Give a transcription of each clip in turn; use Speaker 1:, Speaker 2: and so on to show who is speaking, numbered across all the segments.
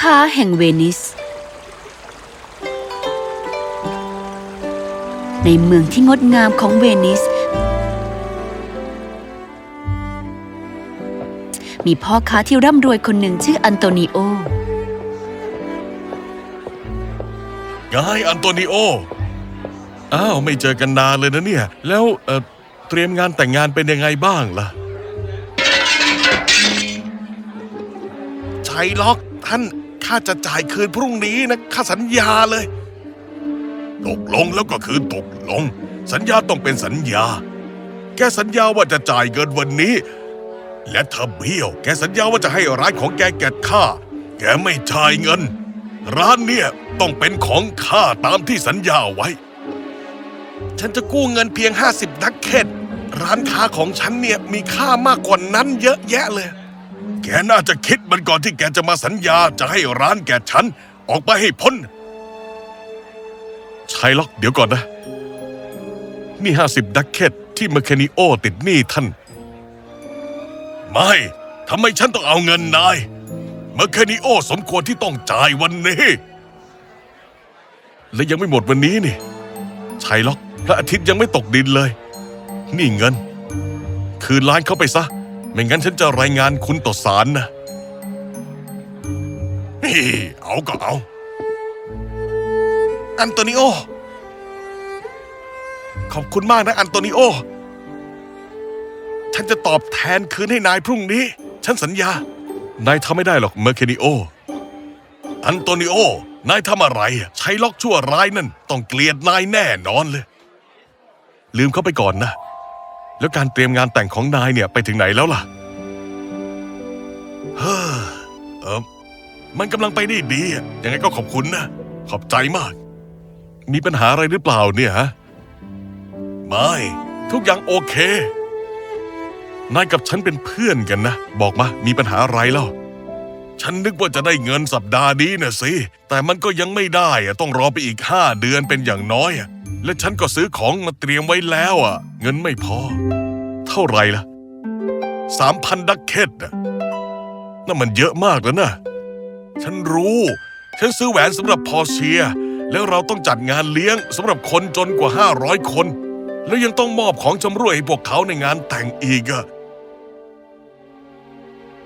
Speaker 1: ค้าแห่งเวนิส ในเมืองที่งดงามของเวนิส มีพ่อค้าที่ร่ำรวยคนหนึ่งชื่ออันโตนิโอ
Speaker 2: ไงอันโตนิโอ อ้าวไม่เจอกันนานเลยนะเนี่ย แล้วเอ่อเตรียมงานแต่งงานเป็นยังไงบ้างล่ะ ชัยล็อกท่าน ข้าจะจ่ายคืนพรุ่งนี้นะข้าสัญญาเลย ตกลงแล้วก็คือตกลง สัญญาต้องเป็นสัญญา แกสัญญาว่าจะจ่ายเงินวันนี้ และเธอเบี้ยว แกสัญญาว่าจะให้ร้านของแกแกะข้าแกไม่จ่ายเงิน ร้านเนี่ยต้องเป็นของข้าตามที่สัญญาไว้ ฉันจะกู้เงินเพียง50ดักเก็ตร้านค้าของฉันเนี่ยมีค่ามากกว่านั้นเยอะแยะเลย แกน่าจะคิดมันก่อนที่แกจะมาสัญญาจะให้ร้านแกฉัน ออกไปให้พ้นไชล็อกเดี๋ยวก่อนนะ นี่50 ducat ที่เมคานิโอติดหนี้ท่าน ไม่ทำไมฉันต้องเอาเงินนายเมคานิโอสมควรที่ต้องจ่ายวันนี้ และยังไม่หมดวันนี้นี่ไชล็อกพระอาทิตย์ยังไม่ตกดินเลย นี่เงิน คืนร้านเขาไปซะ ไม่งั้นฉันจะรายงานคุณต่อศาลนะนี่เอาก็เอา อันโตนิโอ ขอบคุณมากนะ อันโตนิโอ ฉันจะตอบแทนคืนให้นายพรุ่งนี้ ฉันสัญญา นายทำไม่ได้หรอกเมอร์เคนิโอ อันโตนิโอ นายทำอะไรอะชัยล็อกชั่วร้ายนั่น ต้องเกลียดนายแน่นอนเลย ลืมเขาไปก่อนนะ แล้วการเตรียมงานแต่งของนายเนี่ยไปถึงไหนแล้วล่ะ เฮ้อเออมันกำลังไปได้ดีอะยังไงก็ขอบคุณนะ ขอบใจมาก มีปัญหาอะไรหรือเปล่าเนี่ยฮะ ไม่ ทุกอย่างโอเค นายกับฉันเป็นเพื่อนกันนะ บอกมา มีปัญหาอะไรเล่าฉันนึกว่าจะได้เงินสัปดาห์นี้นะสิ แต่มันก็ยังไม่ได้อะต้องรอไปอีกห้าเดือนเป็นอย่างน้อยอะและฉันก็ซื้อของมาเตรียมไว้แล้วอะเงินไม่พอ เท่าไหร่ล่ะสามพันดักเก็ตอะนั่นมันเยอะมากแล้วนะ ฉันรู้ ฉันซื้อแหวนสำหรับพอเชีย แล้วเราต้องจัดงานเลี้ยงสำหรับคนจนกว่า 500 คน แล้วยังต้องมอบของชำร่วยให้พวกเขาในงานแต่งอีกอะ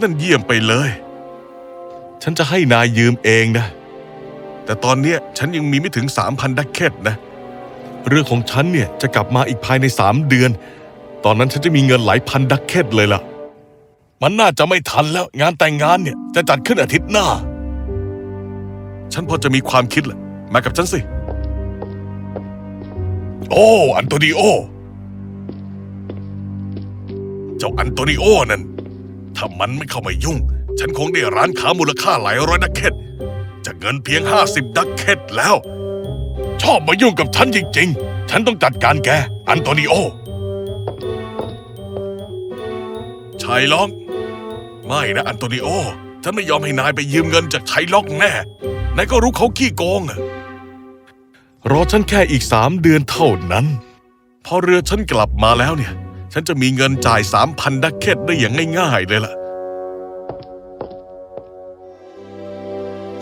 Speaker 2: นั่นเยี่ยมไปเลย ฉันจะให้นายยืมเองนะ แต่ตอนเนี้ยฉันยังมีไม่ถึง 3,000 ducat นะ เรือของฉันเนี่ยจะกลับมาอีกภายใน3เดือน ตอนนั้นฉันจะมีเงินหลายพัน ducat เลยล่ะ มันน่าจะไม่ทันแล้ว งานแต่งงานเนี่ยจะจัดขึ้นอาทิตย์หน้า ฉันพอจะมีความคิดแหละ มากับฉันสิ โอ้ อันโตนิโอ เจ้าอันโตนิโอนั่น ถ้ามันไม่เข้ามายุ่ง ฉันคงได้ร้านค้ามูลค่าหลายร้อยดักเก็ตจะเงินเพียงห้าสิบดักเก็ตแล้ว ชอบมายุ่งกับฉันจริง ๆ ฉันต้องจัดการแก อันโตนิโอ ชัยล็อก ไม่นะอันโตนิโอ ฉันไม่ยอมให้นายไปยืมเงินจากชัยล็อกแน่ นายก็รู้เขาขี้โกงอะรอฉันแค่อีกสามเดือนเท่านั้น พอเรือฉันกลับมาแล้วเนี่ย ฉันจะมีเงินจ่ายสามพัน ducat ได้อย่างง่ายๆเลยล่ะ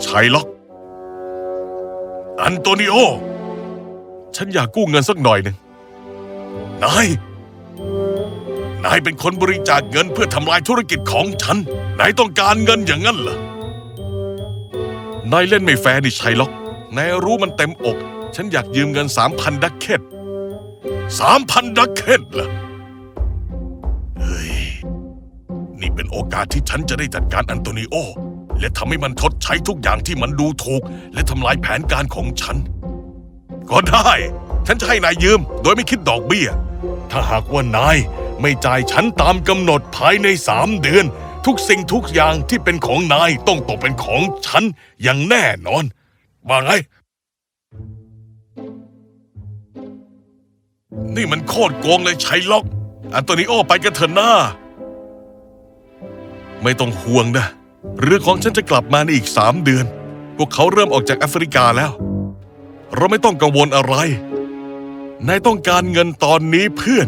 Speaker 2: ชัยล็อก อันโตนิโอ ฉันอยากกู้เงินสักหน่อยหนึ่งนาย นายเป็นคนบริจาคเงินเพื่อทำลายธุรกิจของฉัน นายต้องการเงินอย่างนั้นเหรอ นายเล่นไม่แฟร์นี่ชัยล็อก นายรู้มันเต็มอก ฉันอยากยืมเงินสามพัน ducat สามพัน ducat เหรอ เฮ้ย นี่เป็นโอกาสที่ฉันจะได้จัดการอันโตนิโอ และทำให้มันชดใช้ทุกอย่างที่มันดูถูก และทำลายแผนการของฉัน ก็ได้ ฉันจะให้นายยืม โดยไม่คิดดอกเบี้ย ถ้าหากว่านาย ไม่จ่ายฉันตามกำหนดภายในสามเดือน ทุกสิ่งทุกอย่างที่เป็นของนายต้องตกเป็นของฉันอย่างแน่นอน ว่าไง นี่มันโคตรโกงเลยชัยล็อก อันโตนิโอไปกันเถอะหน้า ไม่ต้องห่วงนะเรือของฉันจะกลับมาในอีกสามเดือน พวกเขาเริ่มออกจากแอฟริกาแล้ว เราไม่ต้องกังวลอะไร นายต้องการเงินตอนนี้เพื่อน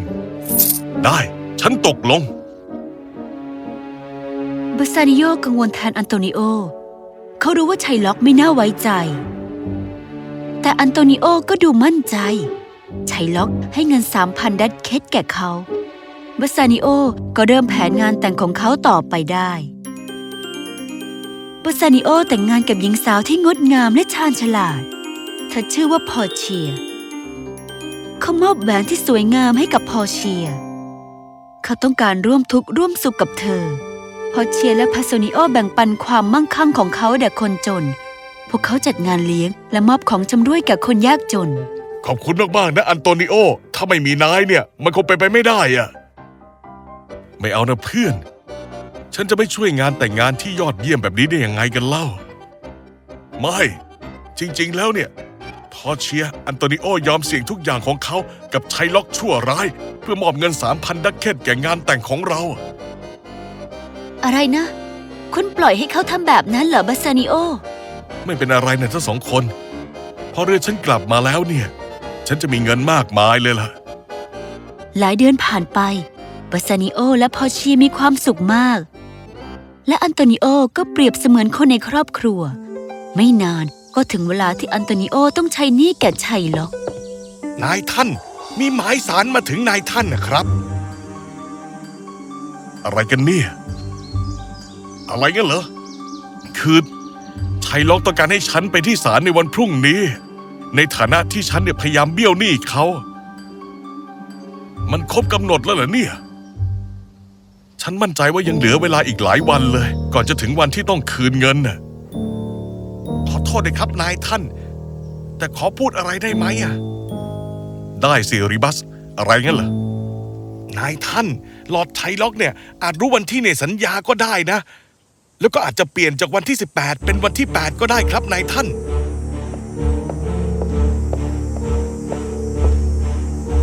Speaker 2: ได้ ฉันตกลง
Speaker 1: บาซานิโอกังวลแทนอันโตนิโอ เขารู้ว่าชัยล็อกไม่น่าไว้ใจ แต่อันโตนิโอก็ดูมั่นใจ ชัยล็อกให้เงินสามพัน ducats แก่เขาบัสซานิโอก็เริ่มแผนงานแต่งของเขาต่อไปได้บัสซานิโอแต่งงานกับหญิงสาวที่งดงามและชาญฉลาด เธอชื่อว่าพอเชีย เขามอบแหวนที่สวยงามให้กับพอเชีย เขาต้องการร่วมทุกข์ร่วมสุขกับเธอ พอเชียและบาซานิโอแบ่งปันความมั่งคั่งของเขาแด่คนจน พวกเขาจัดงานเลี้ยง และมอบของชำร่วยแก่คนยากจน
Speaker 2: ขอบคุณมากๆนะอันโตนิโอ ถ้าไม่มีนายเนี่ย มันคงเป็นไปไม่ได้อะไม่เอานะเพื่อน ฉันจะไม่ช่วยงานแต่งงานที่ยอดเยี่ยมแบบนี้ได้ยังไงกันเล่า ไม่ จริง ๆ แล้วเนี่ย พอเชียร์อันโตนิโอยอมเสี่ยงทุกอย่างของเขากับชัยล็อกชั่วร้าย เพื่อมอบเงินสามพัน ducat แก่งานแต่งของเรา
Speaker 1: อะไรนะ คุณปล่อยให้เขาทำแบบนั้นเหรอบัสซานิโอ
Speaker 2: ไม่เป็นอะไรนะทั้งสองคน พอเรือฉันกลับมาแล้วเนี่ย ฉันจะมีเงินมากมายเลยล่ะ
Speaker 1: หลายเดือนผ่านไปบัสซานิโอและพอเชียมีความสุขมาก และอันโตนิโอก็เปรียบเสมือนคนในครอบครัว ไม่นาน ก็ถึงเวลาที่อันโตนิโอต้องใช้หนี้แก่ชัยล็อก
Speaker 2: นายท่านมีหมายสารมาถึงนายท่านนะครับ อะไรกันเนี่ย อะไรกันเหรอ คือชัยล็อกต้องการให้ฉันไปที่ศาลในวันพรุ่งนี้ ในฐานะที่ฉันเนี่ยพยายามเบี้ยวหนี้เขา มันครบกำหนดแล้วเหรอเนี่ยฉันมั่นใจว่ายังเหลือเวลาอีกหลายวันเลย ก่อนจะถึงวันที่ต้องคืนเงินน่ะ โทษนะครับนายท่าน แต่ขอพูดอะไรได้ไหมอะ ได้สิริบัส อะไรงั้นเหรอนายท่านหลอดไทล็อกเนี่ย อาจรู้วันที่ในสัญญาก็ได้นะ แล้วก็อาจจะเปลี่ยนจากวันที่ 18 เป็นวันที่ 8 ก็ได้ครับนายท่าน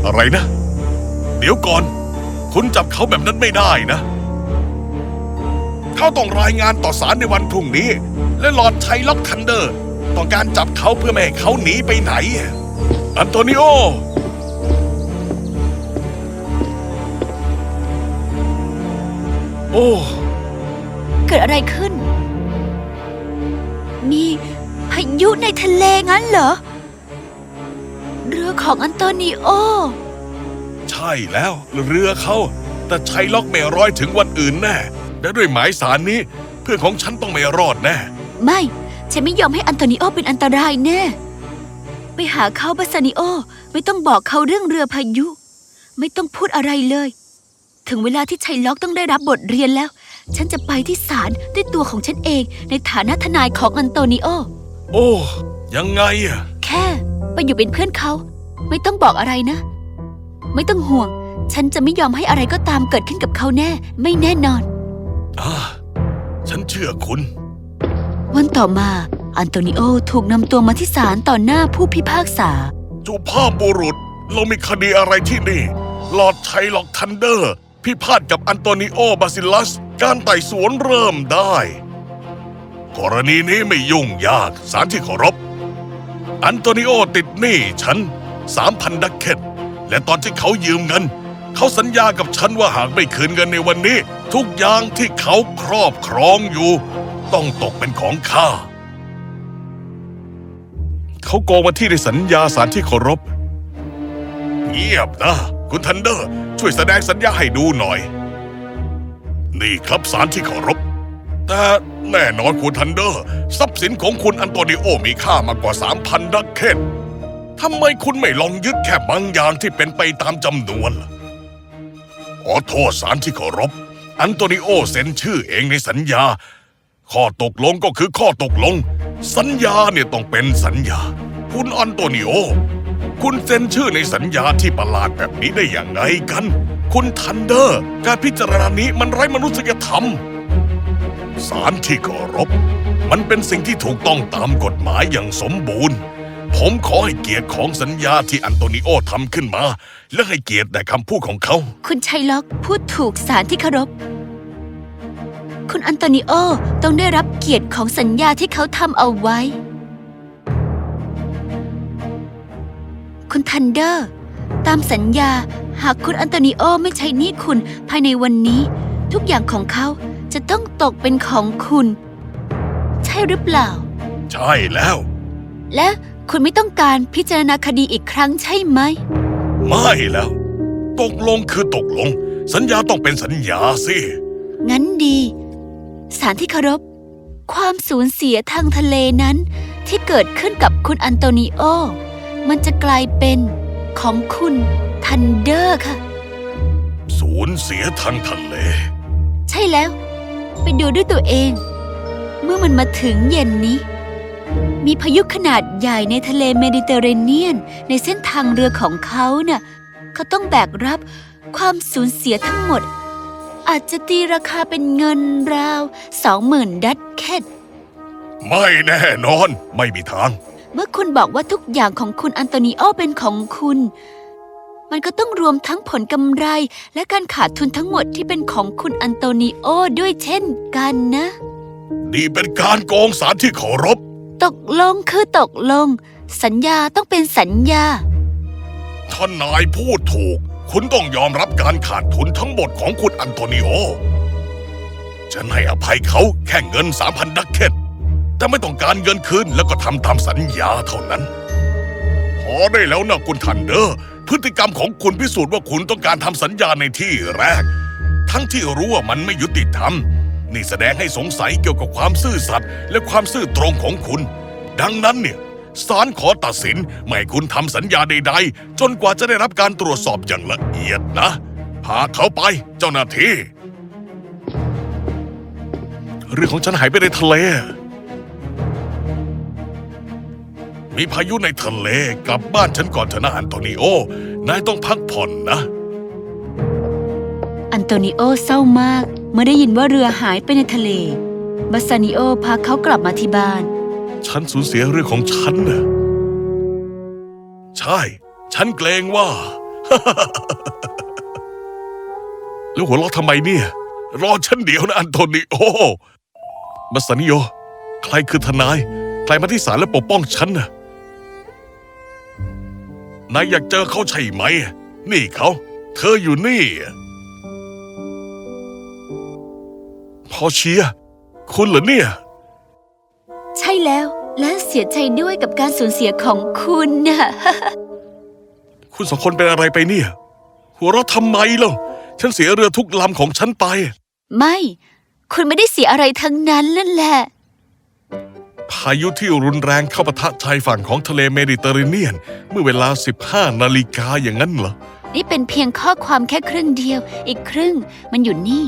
Speaker 2: อะไรนะ เดี๋ยวก่อน คุณจับเขาแบบนั้นไม่ได้นะ เขาต้องรายงานต่อศาลในวันพรุ่งนี้ และหลอดไทล็อกทันเดอร์ ต้องการจับเขาเพื่อไม่ให้เขาหนีไปไหน อันโตนิโอ โอ้
Speaker 1: เกิดอะไรขึ้น มีพายุในทะเลงั้นเหรอ เรือของอันโตนิโอ
Speaker 2: ใช่แล้วเรือเขา แต่ชัยล็อกไม่ร้อยถึงวันอื่นแน่และด้วยหมายศาลนี้ เพื่อนของฉันต้องไม่รอดแน่
Speaker 1: ไม่ ฉันไม่ยอมให้อันโตนิโอเป็นอันตรายแน่ ไปหาเขาบัสซานิโอ ไม่ต้องบอกเขาเรื่องเรือพายุ ไม่ต้องพูดอะไรเลย ถึงเวลาที่ชัยล็อกต้องได้รับบทเรียนแล้ว ฉันจะไปที่ศาลด้วยตัวของฉันเองในฐานะทนายของอันโตนิโอ
Speaker 2: โอ้ ยังไงอะ
Speaker 1: แค่ไปอยู่เป็นเพื่อนเขา ไม่ต้องบอกอะไรนะ ไม่ต้องห่วง ฉันจะไม่ยอมให้อะไรก็ตามเกิดขึ้นกับเขาแน่ ไม่แน่นอน
Speaker 2: อ่าฉันเชื่อคุณ
Speaker 1: วันต่อมา อันโตนิโอถูกนำตัวมาที่ศาลต่อหน้าผู้พิพากษา
Speaker 2: สุภาพบุรุษ เรามีคดีอะไรที่นี่หลอดชัยล็อกทันเดอร์ พิพาทกับอันโตนิโอบาซิลัส การไต่สวนเริ่มได้ กรณีนี้ไม่ยุ่งยากศาลที่เคารพ อันโตนิโอติดหนี้ฉันสามพัน ducat และตอนที่เขายืมเงิน เขาสัญญากับฉันว่าหากไม่คืนเงินในวันนี้ ทุกอย่างที่เขาครอบครองอยู่ ต้องตกเป็นของข้า เขาโกงมาที่ในสัญญาศาลที่เคารพ เงียบนะ คุณทันเดอร์ ช่วยแสดงสัญญาให้ดูหน่อย นี่ครับศาลที่เคารพ แต่แน่นอนคุณทันเดอร์ ทรัพย์สินของคุณอันโตนิโอมีค่ามากกว่า3,000 ducat ทำไมคุณไม่ลองยึดแค่บางอย่างที่เป็นไปตามจำนวนล่ะขอโทษศาลที่เคารพ อันโตนิโอเซ็นชื่อเองในสัญญา ข้อตกลงก็คือข้อตกลง สัญญาเนี่ยต้องเป็นสัญญา คุณอันโตนิโอ คุณเซ็นชื่อในสัญญาที่ประหลาดแบบนี้ได้อย่างไงกัน คุณทันเดอร์ การพิจารณานี้มันไร้มนุษยธรรมศาลที่เคารพ มันเป็นสิ่งที่ถูกต้องตามกฎหมายอย่างสมบูรณ์ ผมขอให้เกียรติของสัญญาที่อันโตนิโอทำขึ้นมา และให้เกียรติในคำพูดของเขา
Speaker 1: คุณไชล็อกพูดถูกศาลที่เคารพ คุณอันโตนิโอต้องได้รับเกียรติของสัญญาที่เขาทำเอาไว้ คุณทันเดอร์ ตามสัญญาหากคุณอันโตนิโอไม่ใช้หนี้คุณภายในวันนี้ ทุกอย่างของเขาจะต้องตกเป็นของคุณ ใช่ช่หรือเปล่า
Speaker 2: ใช่แล้ว
Speaker 1: และคุณไม่ต้องการพิจารณาคดีอีกครั้งใช่ไหม
Speaker 2: ไม่แล้ว ตกลงคือตกลง สัญญาต้องเป็นสัญญาสิ
Speaker 1: งั้นดี สารที่เคารพ ความสูญเสียทางทะเลนั้นที่เกิดขึ้นกับคุณอันโตนิโอ มันจะกลายเป็นของคุณทันเดอร์ค่ะ
Speaker 2: สูญเสียทางทะเล
Speaker 1: ใช่แล้ว ไปดูด้วยตัวเอง เมื่อมันมาถึงเย็นนี้ มีพายุขนาดใหญ่ในทะเลเมดิเตอร์เรเนียน ในเส้นทางเรือของเขาน่ะเขาต้องแบกรับความสูญเสียทั้งหมด อาจจะตีราคาเป็นเงินราวสองหมื่นดัตแคท
Speaker 2: ไม่แน่นอน ไม่มีทาง
Speaker 1: เมื่อคุณบอกว่าทุกอย่างของคุณอันโตนิโอเป็นของคุณ มันก็ต้องรวมทั้งผลกำไรและการขาดทุนทั้งหมดที่เป็นของคุณอันโตนิโอด้วยเช่นกันนะ
Speaker 2: นี่เป็นการโกงสารที่เคารพ
Speaker 1: ตกลงคือตกลง สัญญาต้องเป็นสัญญา
Speaker 2: ท่านนายพูดถูก คุณต้องยอมรับการขาดทุนทั้งหมดของคุณอันโตนิโอ ฉันให้อภัยเขาแค่เงินสามพัน ducat แต่ไม่ต้องการเงินคืนแล้วก็ทำตามสัญญาเท่านั้น พอได้แล้วนะคุณทันเดอร์ พฤติกรรมของคุณพิสูจน์ว่าคุณต้องการทำสัญญาในที่แรก ทั้งที่รู้ว่ามันไม่ยุติธรรม นี่แสดงให้สงสัยเกี่ยวกับความซื่อสัตย์และความซื่อตรงของคุณ ดังนั้นเนี่ย ศาลขอตัดสิน ไม่คุณทำสัญญาใดๆ จนกว่าจะได้รับการตรวจสอบอย่างละเอียดนะ พาเขาไปเจ้าหน้าที่ เรื่องของฉันหายไปในทะเล มีพายุในทะเลกลับบ้านฉันก่อนเถอะนะอันโตนิโอ นายต้องพักผ่อนนะ
Speaker 1: อันโตนิโอเศร้ามาก เมื่อได้ยินว่าเรือหายไปในทะเล บัสซานิโอพาเขากลับมาที่บ้าน
Speaker 2: ฉันสูญเสียเรื่องของฉันนะใช่ ฉันเกรงว่า แล้วหัวเราะทำไมเนี่ย รอฉันเดี๋ยวนะอันโตนิโอมาสานิโอใครคือทนาย ใครมาที่ศาลและปกป้องฉันนะนายอยากเจอเขาใช่ไหม นี่เขา เธออยู่นี่พอเชียคุณเหรอเนี่ย
Speaker 1: ใช่แล้ว และเสียใจด้วยกับการสูญเสียของคุณน่ะ
Speaker 2: คุณสองคนเป็นอะไรไปเนี่ย หัวเราะทำไมล่ะฉันเสียเรือทุกลำของฉันไป
Speaker 1: ไม่ คุณไม่ได้เสียอะไรทั้งนั้นนั่นแหละ
Speaker 2: พายุที่รุนแรงเข้าปะทะชายฝั่งของทะเลเมดิเตอร์เรเนียน เมื่อเวลา 15 นาฬิกาอย่างนั้นเหรอ
Speaker 1: นี่เป็นเพียงข้อความแค่ครึ่งเดียว อีกครึ่งมันอยู่นี่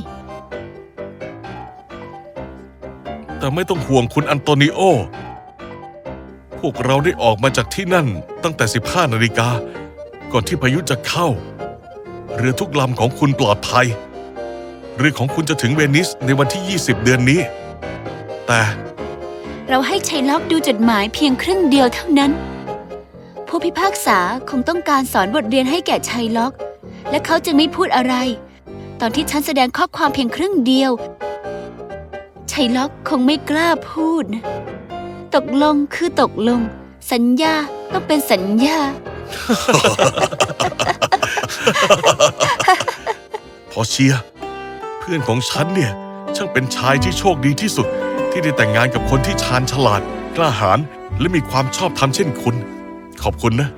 Speaker 2: แต่ไม่ต้องห่วงคุณอันโตนิโอ พวกเราได้ออกมาจากที่นั่นตั้งแต่ 15 นาฬิกา ก่อนที่พายุจะเข้า เรือทุกลำของคุณปลอดภัย เรือของคุณจะถึงเวนิสในวันที่ 20 เดือนนี้ แต่
Speaker 1: เราให้ชัยล็อกดูจดหมายเพียงครึ่งเดียวเท่านั้น ผู้พิพากษาคงต้องการสอนบทเรียนให้แก่ชัยล็อก และเขาจึงไม่พูดอะไร ตอนที่ฉันแสดงข้อความเพียงครึ่งเดียวชัยล็อกคงไม่กล้าพูดนะ ตกลงคือตกลง สัญญาต้องเป็นสัญญา
Speaker 2: พอเชียร์เพื่อนของฉันเนี่ย ช่างเป็นชายที่โชคดีที่สุด ที่ได้แต่งงานกับคนที่ชาญฉลาด กล้าหาญและมีความชอบธรรมเช่นคุณ ขอบคุณนะ